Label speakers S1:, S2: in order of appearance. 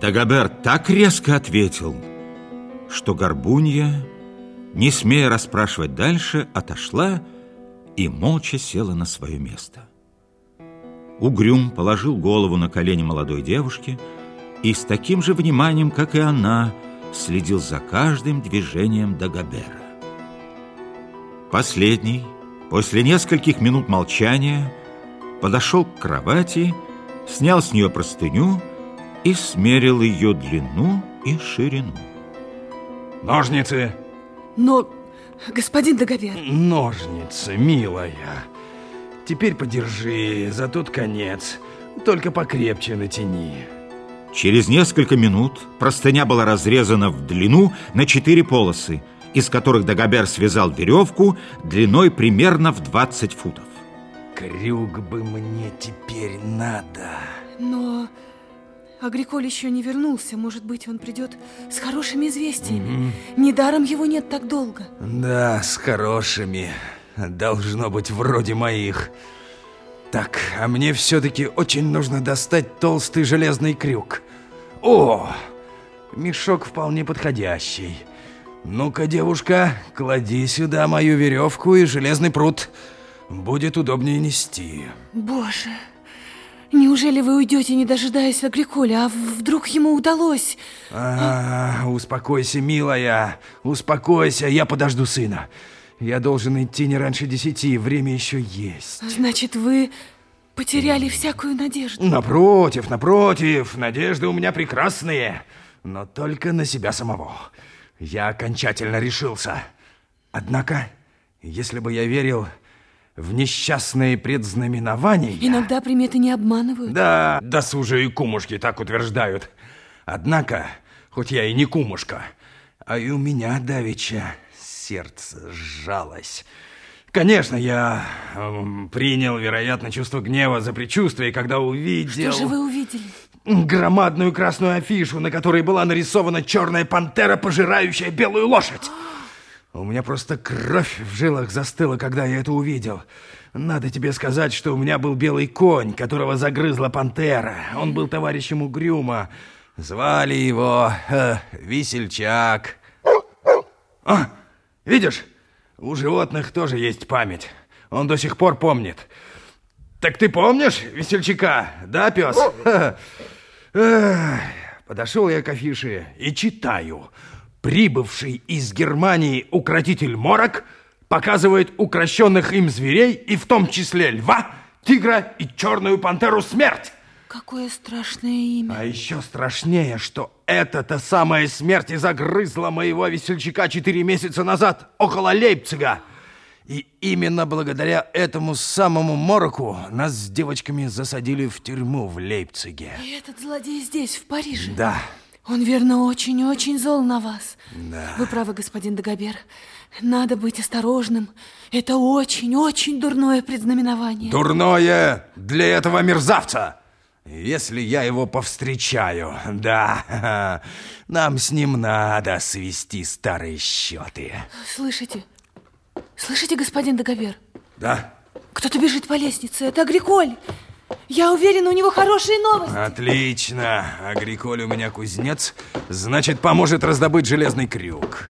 S1: Дагобер так резко ответил, что Горбунья, не смея расспрашивать дальше, отошла и молча села на свое место. Угрюм положил голову на колени молодой девушки и с таким же вниманием, как и она, следил за каждым движением Дагобера. Последний, после нескольких минут молчания, подошел к кровати, снял с нее простыню и смерил ее длину и ширину.
S2: Ножницы.
S3: Но, господин Дагобер...
S2: Ножницы, милая. Теперь подержи за тот конец, только покрепче натяни.
S1: Через несколько минут простыня была разрезана в длину на четыре полосы, из которых Дагобер связал веревку длиной примерно в 20 футов.
S2: Крюк бы мне теперь надо.
S3: Но Агриколь еще не вернулся. Может быть, он придет с хорошими известиями. Угу. Недаром его нет так долго.
S2: Да, с хорошими. Должно быть вроде моих. Так, а мне все-таки очень нужно достать толстый железный крюк. О, мешок вполне подходящий. Ну-ка, девушка, клади сюда мою веревку и железный пруд. Будет удобнее нести.
S3: Боже, неужели вы уйдете, не дожидаясь Агриколя, а вдруг ему удалось?
S2: А. Успокойся, милая, успокойся, я подожду сына. Я должен идти не раньше десяти, время еще есть.
S3: Значит, вы потеряли всякую надежду?
S2: Напротив, напротив, надежды у меня прекрасные, но только на себя самого. Я окончательно решился. Однако, если бы я верил в несчастные предзнаменования...
S3: Иногда приметы не обманывают.
S2: Да, досужие кумушки так утверждают. Однако, хоть я и не кумушка, а и у меня давеча сердце сжалось. Конечно, я э, принял, вероятно, чувство гнева за предчувствие, когда увидел...
S3: Что же вы увидели?
S2: громадную красную афишу, на которой была нарисована черная пантера, пожирающая белую лошадь. У меня просто кровь в жилах застыла, когда я это увидел. Надо тебе сказать, что у меня был белый конь, которого загрызла пантера. Он был товарищем Угрюма. Звали его э, Весельчак. А, видишь, у животных тоже есть память. Он до сих пор помнит. Так ты помнишь Весельчака, да, пес? Подошел я к афише и читаю. Прибывший из Германии укротитель морок показывает укращенных им зверей, и в том числе льва, тигра и черную пантеру смерть.
S3: Какое страшное имя.
S2: А еще страшнее, что эта-то самая смерть и загрызла моего весельчака четыре месяца назад около Лейпцига. И именно благодаря этому самому мороку нас с девочками засадили в тюрьму в Лейпциге.
S3: И этот злодей здесь, в Париже?
S2: Да.
S3: Он, верно, очень-очень зол на вас.
S2: Да.
S3: Вы правы, господин Дагобер. Надо быть осторожным. Это очень-очень дурное предзнаменование.
S2: Дурное для этого мерзавца. Если я его повстречаю, да, нам с ним надо свести старые счеты.
S3: Слышите? Слышите, господин Договер?
S2: Да.
S3: Кто-то бежит по лестнице. Это Агриколь. Я уверена, у него хорошие новости.
S2: Отлично. Агриколь у меня кузнец, значит, поможет раздобыть железный крюк.